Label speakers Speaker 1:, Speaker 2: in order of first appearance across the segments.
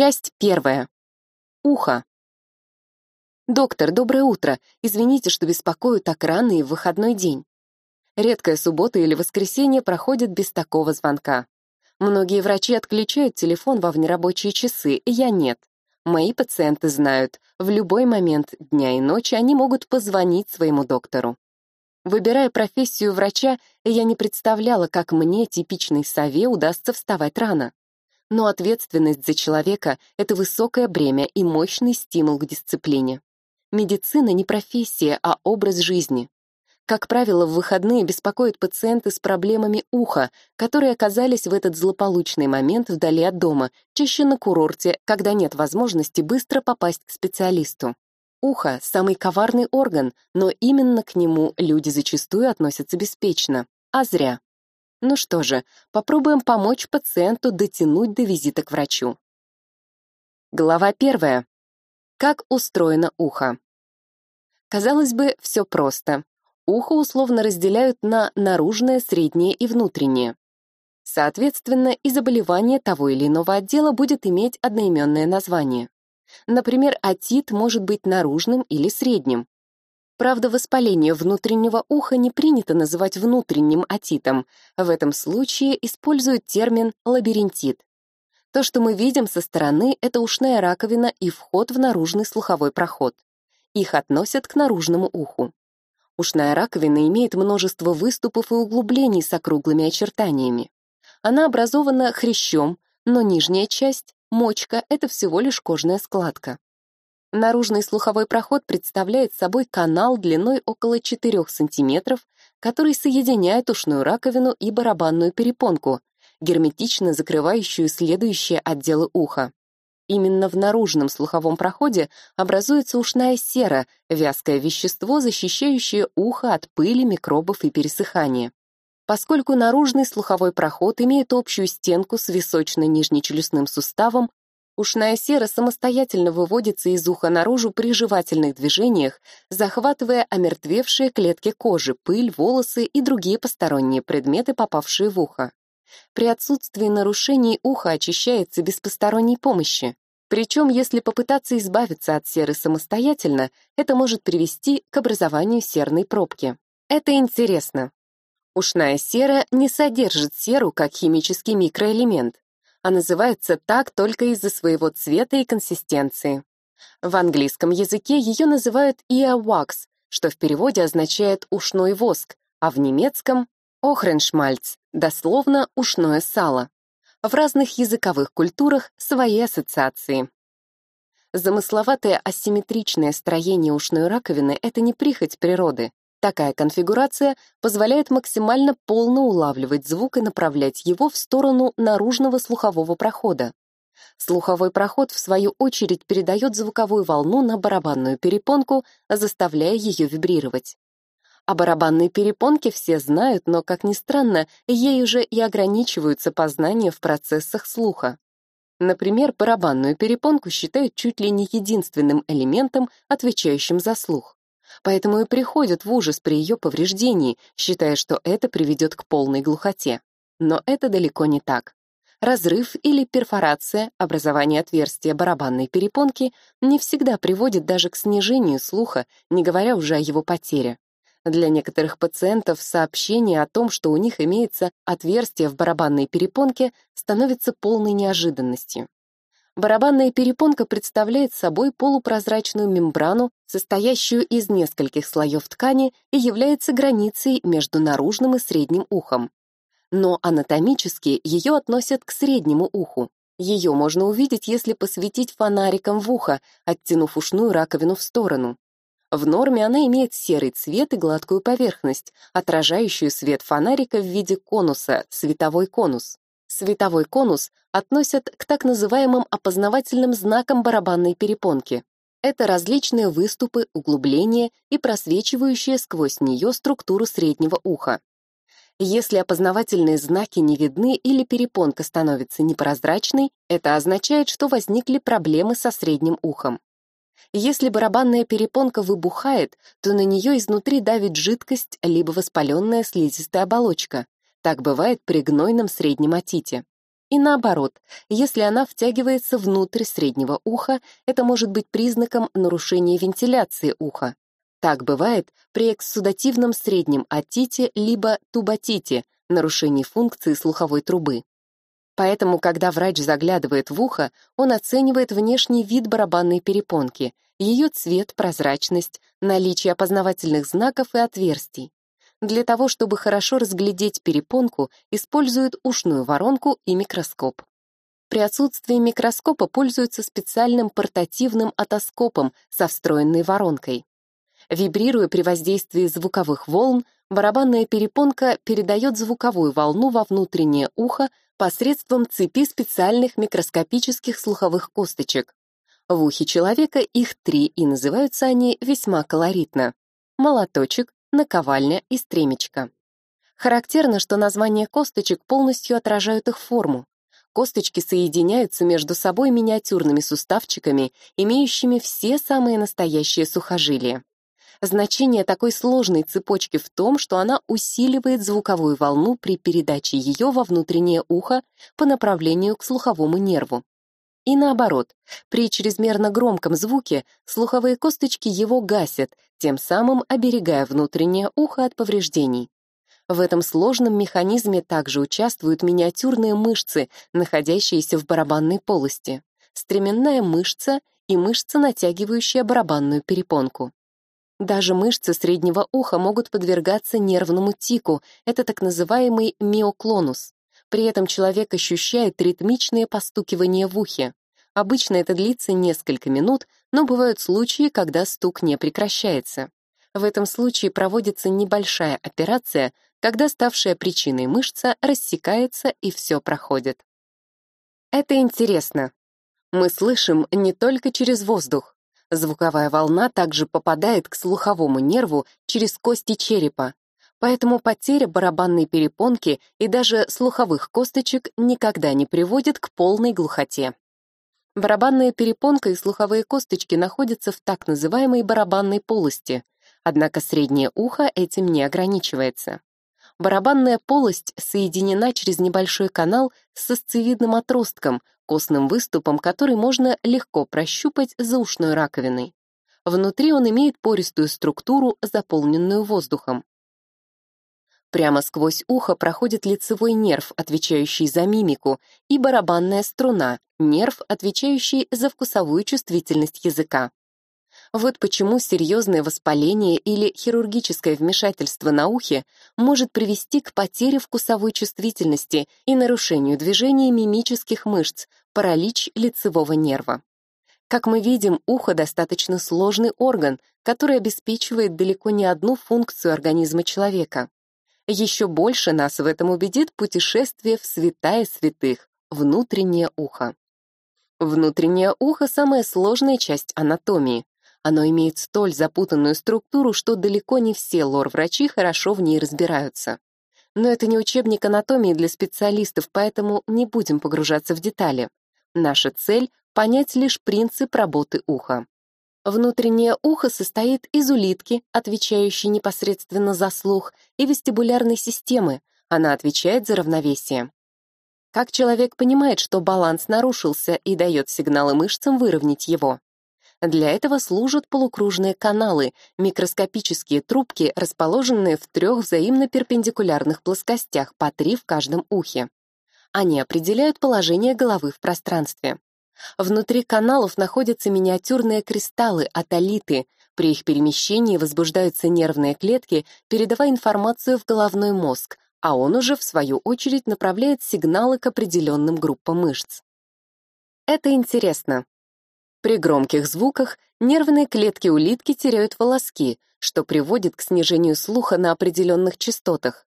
Speaker 1: Часть первая. Ухо. Доктор, доброе утро. Извините, что беспокою так рано и в выходной день. Редкая суббота или воскресенье проходит без такого звонка. Многие врачи отключают телефон во внерабочие часы, я нет. Мои пациенты знают, в любой момент дня и ночи они могут позвонить своему доктору. Выбирая профессию врача, я не представляла, как мне, типичной сове, удастся вставать рано. Но ответственность за человека — это высокое бремя и мощный стимул к дисциплине. Медицина не профессия, а образ жизни. Как правило, в выходные беспокоят пациенты с проблемами уха, которые оказались в этот злополучный момент вдали от дома, чаще на курорте, когда нет возможности быстро попасть к специалисту. Ухо — самый коварный орган, но именно к нему люди зачастую относятся беспечно. А зря. Ну что же, попробуем помочь пациенту дотянуть до визита к врачу. Глава первая. Как устроено ухо? Казалось бы, все просто. Ухо условно разделяют на наружное, среднее и внутреннее. Соответственно, и заболевание того или иного отдела будет иметь одноименное название. Например, отит может быть наружным или средним. Правда, воспаление внутреннего уха не принято называть внутренним отитом. В этом случае используют термин лабиринтит. То, что мы видим со стороны, это ушная раковина и вход в наружный слуховой проход. Их относят к наружному уху. Ушная раковина имеет множество выступов и углублений с округлыми очертаниями. Она образована хрящом, но нижняя часть, мочка, это всего лишь кожная складка. Наружный слуховой проход представляет собой канал длиной около 4 см, который соединяет ушную раковину и барабанную перепонку, герметично закрывающую следующие отделы уха. Именно в наружном слуховом проходе образуется ушная сера, вязкое вещество, защищающее ухо от пыли, микробов и пересыхания. Поскольку наружный слуховой проход имеет общую стенку с височно-нижнечелюстным суставом, ушная сера самостоятельно выводится из уха наружу при жевательных движениях, захватывая омертвевшие клетки кожи, пыль, волосы и другие посторонние предметы, попавшие в ухо. При отсутствии нарушений ухо очищается без посторонней помощи. Причем, если попытаться избавиться от серы самостоятельно, это может привести к образованию серной пробки. Это интересно. Ушная сера не содержит серу как химический микроэлемент, а называется так только из-за своего цвета и консистенции. В английском языке ее называют earwax, что в переводе означает «ушной воск», а в немецком Охреншмальц, дословно ушное сало. В разных языковых культурах свои ассоциации. Замысловатое асимметричное строение ушной раковины — это не прихоть природы. Такая конфигурация позволяет максимально полно улавливать звук и направлять его в сторону наружного слухового прохода. Слуховой проход, в свою очередь, передает звуковую волну на барабанную перепонку, заставляя ее вибрировать. О барабанной перепонке все знают, но, как ни странно, ей уже и ограничиваются познания в процессах слуха. Например, барабанную перепонку считают чуть ли не единственным элементом, отвечающим за слух. Поэтому и приходят в ужас при ее повреждении, считая, что это приведет к полной глухоте. Но это далеко не так. Разрыв или перфорация, образование отверстия барабанной перепонки, не всегда приводит даже к снижению слуха, не говоря уже о его потере. Для некоторых пациентов сообщение о том, что у них имеется отверстие в барабанной перепонке, становится полной неожиданностью. Барабанная перепонка представляет собой полупрозрачную мембрану, состоящую из нескольких слоев ткани и является границей между наружным и средним ухом. Но анатомически ее относят к среднему уху. Ее можно увидеть, если посветить фонариком в ухо, оттянув ушную раковину в сторону. В норме она имеет серый цвет и гладкую поверхность, отражающую свет фонарика в виде конуса, световой конус. Световой конус относят к так называемым опознавательным знакам барабанной перепонки. Это различные выступы, углубления и просвечивающие сквозь нее структуру среднего уха. Если опознавательные знаки не видны или перепонка становится непрозрачной, это означает, что возникли проблемы со средним ухом. Если барабанная перепонка выбухает, то на нее изнутри давит жидкость либо воспаленная слизистая оболочка. Так бывает при гнойном среднем отите. И наоборот, если она втягивается внутрь среднего уха, это может быть признаком нарушения вентиляции уха. Так бывает при экссудативном среднем отите либо тубатите, нарушении функции слуховой трубы. Поэтому, когда врач заглядывает в ухо, он оценивает внешний вид барабанной перепонки, ее цвет, прозрачность, наличие опознавательных знаков и отверстий. Для того, чтобы хорошо разглядеть перепонку, используют ушную воронку и микроскоп. При отсутствии микроскопа пользуются специальным портативным отоскопом со встроенной воронкой. Вибрируя при воздействии звуковых волн, барабанная перепонка передает звуковую волну во внутреннее ухо посредством цепи специальных микроскопических слуховых косточек. В ухе человека их три, и называются они весьма колоритно. Молоточек, наковальня и стремечко. Характерно, что названия косточек полностью отражают их форму. Косточки соединяются между собой миниатюрными суставчиками, имеющими все самые настоящие сухожилия. Значение такой сложной цепочки в том, что она усиливает звуковую волну при передаче ее во внутреннее ухо по направлению к слуховому нерву. И наоборот, при чрезмерно громком звуке слуховые косточки его гасят, тем самым оберегая внутреннее ухо от повреждений. В этом сложном механизме также участвуют миниатюрные мышцы, находящиеся в барабанной полости, стременная мышца и мышца, натягивающая барабанную перепонку. Даже мышцы среднего уха могут подвергаться нервному тику, это так называемый миоклонус. При этом человек ощущает ритмичные постукивания в ухе. Обычно это длится несколько минут, но бывают случаи, когда стук не прекращается. В этом случае проводится небольшая операция, когда ставшая причиной мышца рассекается и все проходит. Это интересно. Мы слышим не только через воздух. Звуковая волна также попадает к слуховому нерву через кости черепа, поэтому потеря барабанной перепонки и даже слуховых косточек никогда не приводит к полной глухоте. Барабанная перепонка и слуховые косточки находятся в так называемой барабанной полости, однако среднее ухо этим не ограничивается. Барабанная полость соединена через небольшой канал с сосцевидным отростком, костным выступом, который можно легко прощупать за ушной раковиной. Внутри он имеет пористую структуру, заполненную воздухом. Прямо сквозь ухо проходит лицевой нерв, отвечающий за мимику, и барабанная струна, нерв, отвечающий за вкусовую чувствительность языка. Вот почему серьезное воспаление или хирургическое вмешательство на ухе может привести к потере вкусовой чувствительности и нарушению движения мимических мышц, паралич лицевого нерва. Как мы видим, ухо достаточно сложный орган, который обеспечивает далеко не одну функцию организма человека. Еще больше нас в этом убедит путешествие в святая святых, внутреннее ухо. Внутреннее ухо — самая сложная часть анатомии. Оно имеет столь запутанную структуру, что далеко не все лор-врачи хорошо в ней разбираются. Но это не учебник анатомии для специалистов, поэтому не будем погружаться в детали. Наша цель — понять лишь принцип работы уха. Внутреннее ухо состоит из улитки, отвечающей непосредственно за слух, и вестибулярной системы, она отвечает за равновесие. Как человек понимает, что баланс нарушился и дает сигналы мышцам выровнять его? Для этого служат полукружные каналы, микроскопические трубки, расположенные в трех взаимно перпендикулярных плоскостях, по три в каждом ухе. Они определяют положение головы в пространстве. Внутри каналов находятся миниатюрные кристаллы, атолиты. При их перемещении возбуждаются нервные клетки, передавая информацию в головной мозг, а он уже, в свою очередь, направляет сигналы к определенным группам мышц. Это интересно. При громких звуках нервные клетки улитки теряют волоски, что приводит к снижению слуха на определенных частотах.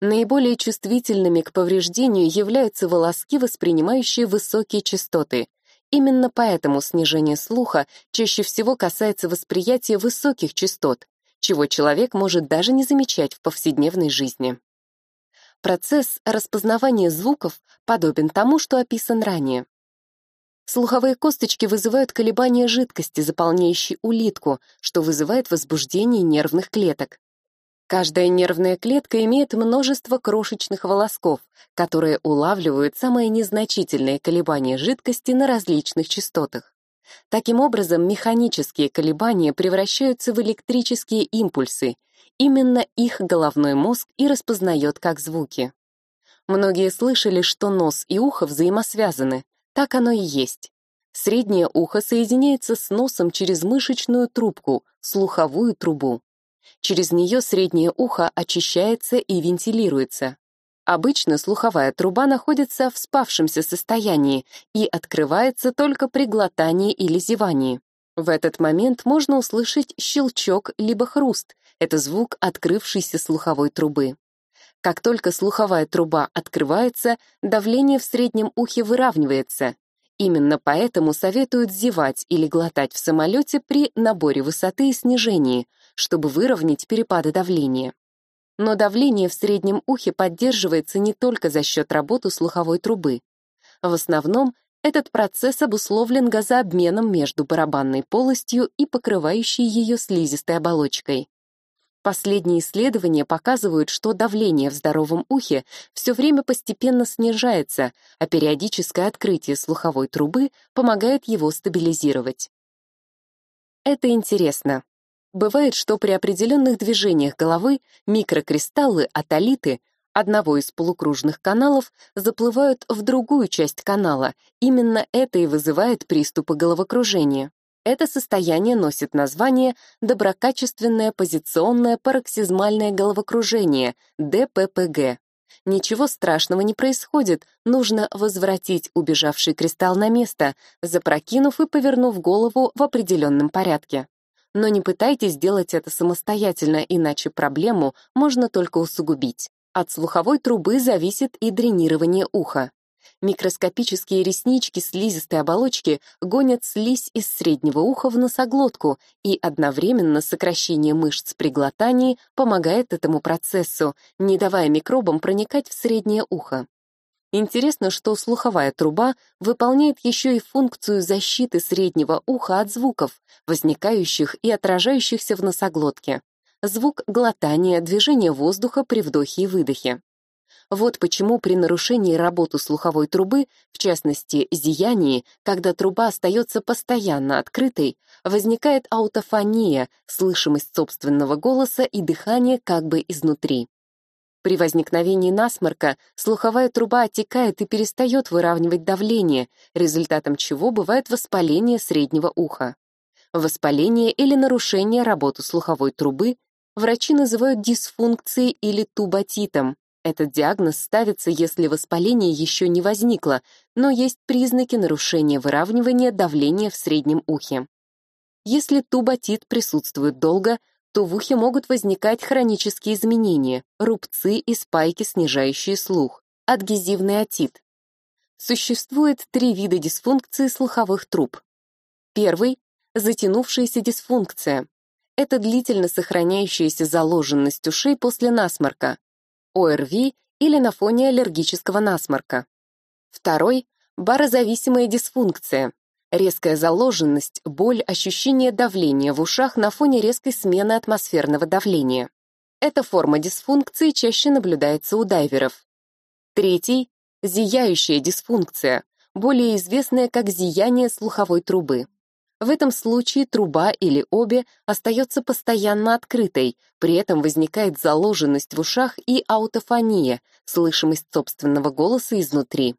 Speaker 1: Наиболее чувствительными к повреждению являются волоски, воспринимающие высокие частоты. Именно поэтому снижение слуха чаще всего касается восприятия высоких частот, чего человек может даже не замечать в повседневной жизни. Процесс распознавания звуков подобен тому, что описан ранее. Слуховые косточки вызывают колебания жидкости, заполняющей улитку, что вызывает возбуждение нервных клеток. Каждая нервная клетка имеет множество крошечных волосков, которые улавливают самые незначительные колебания жидкости на различных частотах. Таким образом, механические колебания превращаются в электрические импульсы. Именно их головной мозг и распознает как звуки. Многие слышали, что нос и ухо взаимосвязаны. Так оно и есть. Среднее ухо соединяется с носом через мышечную трубку, слуховую трубу. Через нее среднее ухо очищается и вентилируется. Обычно слуховая труба находится в спавшемся состоянии и открывается только при глотании или зевании. В этот момент можно услышать щелчок либо хруст. Это звук открывшейся слуховой трубы. Как только слуховая труба открывается, давление в среднем ухе выравнивается. Именно поэтому советуют зевать или глотать в самолете при наборе высоты и снижении, чтобы выровнять перепады давления. Но давление в среднем ухе поддерживается не только за счет работы слуховой трубы. В основном этот процесс обусловлен газообменом между барабанной полостью и покрывающей ее слизистой оболочкой. Последние исследования показывают, что давление в здоровом ухе все время постепенно снижается, а периодическое открытие слуховой трубы помогает его стабилизировать. Это интересно. Бывает, что при определенных движениях головы микрокристаллы, атолиты, одного из полукружных каналов заплывают в другую часть канала. Именно это и вызывает приступы головокружения. Это состояние носит название доброкачественное позиционное пароксизмальное головокружение, ДППГ. Ничего страшного не происходит, нужно возвратить убежавший кристалл на место, запрокинув и повернув голову в определенном порядке. Но не пытайтесь сделать это самостоятельно, иначе проблему можно только усугубить. От слуховой трубы зависит и дренирование уха. Микроскопические реснички слизистой оболочки гонят слизь из среднего уха в носоглотку, и одновременно сокращение мышц при глотании помогает этому процессу, не давая микробам проникать в среднее ухо. Интересно, что слуховая труба выполняет еще и функцию защиты среднего уха от звуков, возникающих и отражающихся в носоглотке. Звук глотания, движение воздуха при вдохе и выдохе. Вот почему при нарушении работы слуховой трубы, в частности, зиянии, когда труба остается постоянно открытой, возникает аутофония, слышимость собственного голоса и дыхание как бы изнутри. При возникновении насморка слуховая труба отекает и перестает выравнивать давление, результатом чего бывает воспаление среднего уха. Воспаление или нарушение работы слуховой трубы врачи называют дисфункцией или тубатитом. Этот диагноз ставится, если воспаление еще не возникло, но есть признаки нарушения выравнивания давления в среднем ухе. Если тубатит присутствует долго, то в ухе могут возникать хронические изменения, рубцы и спайки, снижающие слух, адгезивный отит. Существует три вида дисфункции слуховых труб. Первый — затянувшаяся дисфункция. Это длительно сохраняющаяся заложенность ушей после насморка, ОРВИ или на фоне аллергического насморка. Второй — барозависимая дисфункция, Резкая заложенность, боль, ощущение давления в ушах на фоне резкой смены атмосферного давления. Эта форма дисфункции чаще наблюдается у дайверов. Третий — зияющая дисфункция, более известная как зияние слуховой трубы. В этом случае труба или обе остается постоянно открытой, при этом возникает заложенность в ушах и аутофония, слышимость собственного голоса изнутри.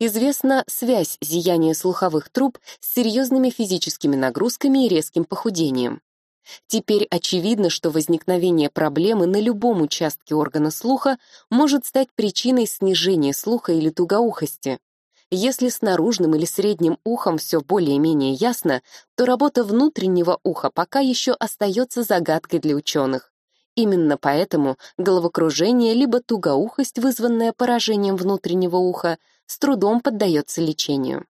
Speaker 1: Известна связь зияния слуховых труб с серьезными физическими нагрузками и резким похудением. Теперь очевидно, что возникновение проблемы на любом участке органа слуха может стать причиной снижения слуха или тугоухости. Если с наружным или средним ухом все более-менее ясно, то работа внутреннего уха пока еще остается загадкой для ученых. Именно поэтому головокружение либо тугоухость, вызванная поражением внутреннего уха, с трудом поддается лечению.